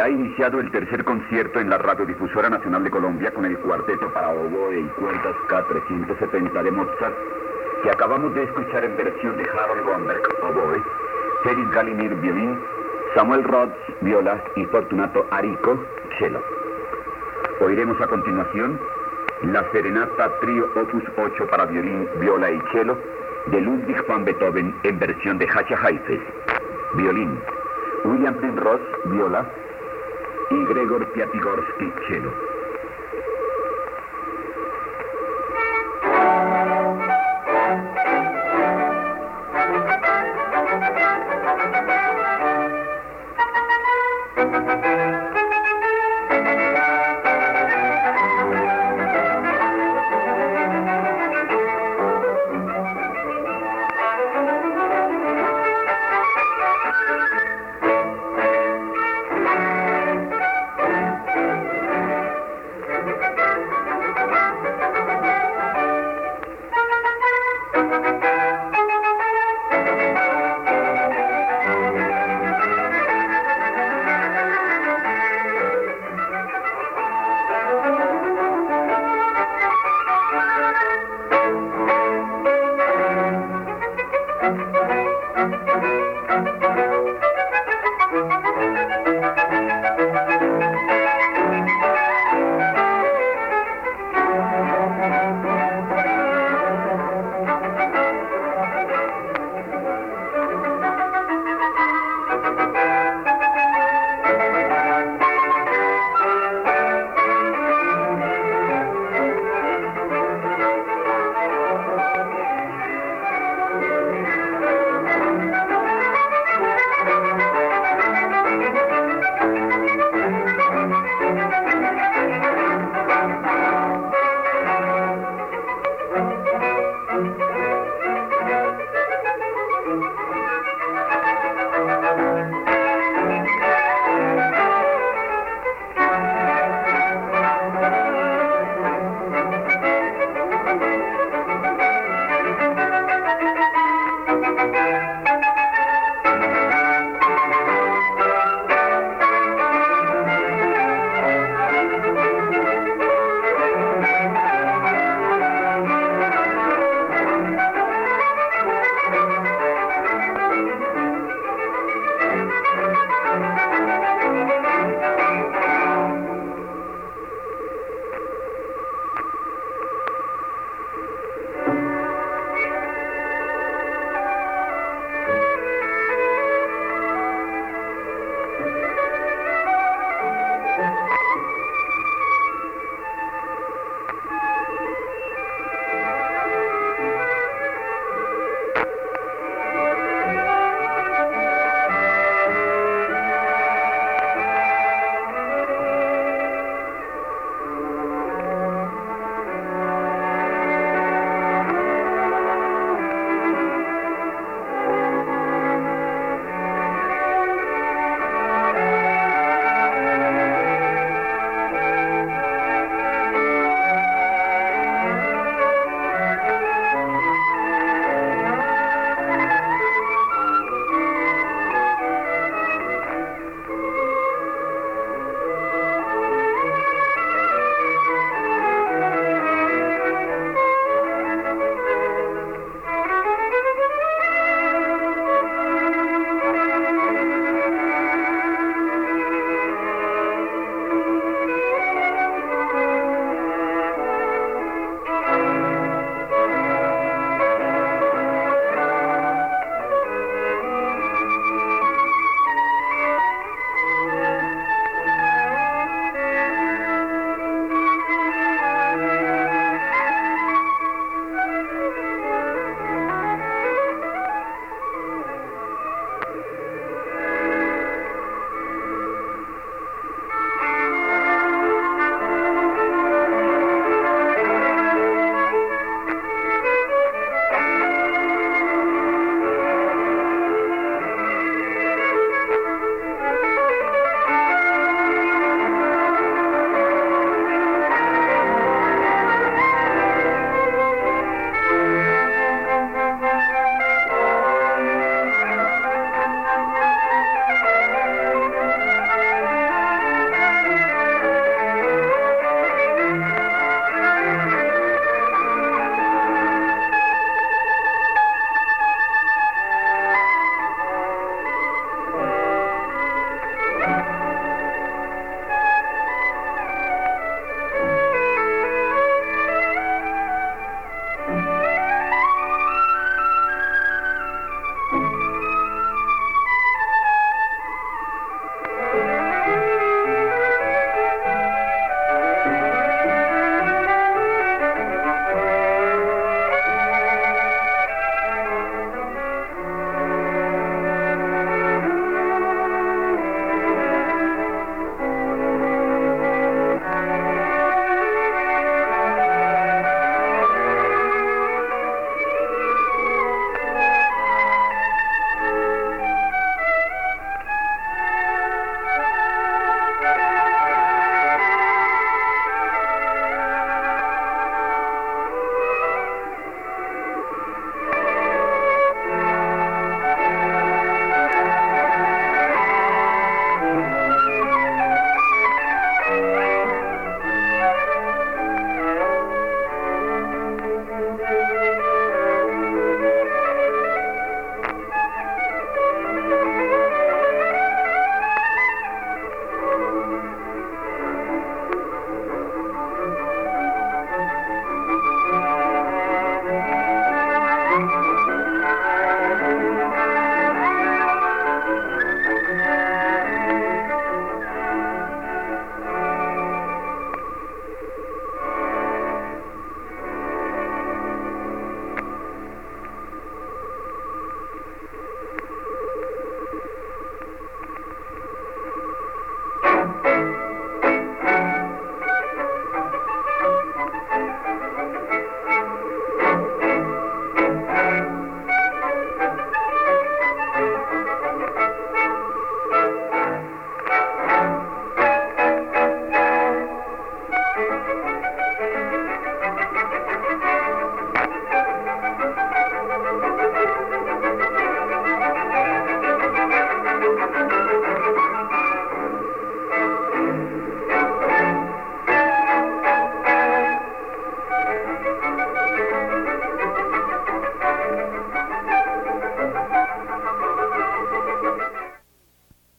ha iniciado el tercer concierto en la Radiodifusora Nacional de Colombia con el cuarteto para oboe y cuerdas K370 de Mozart, que acabamos de escuchar en versión de Harold Gomberg, oboe, Felix Galimir, violín, Samuel Rhodes, viola y Fortunato Arico, cello. Oiremos a continuación la Serenata Trío Opus 8 para violín, viola y cello de Ludwig van Beethoven en versión de Hacha Haifes, violín, William Ross, viola, i Gregor Piatigorski Cielo. thank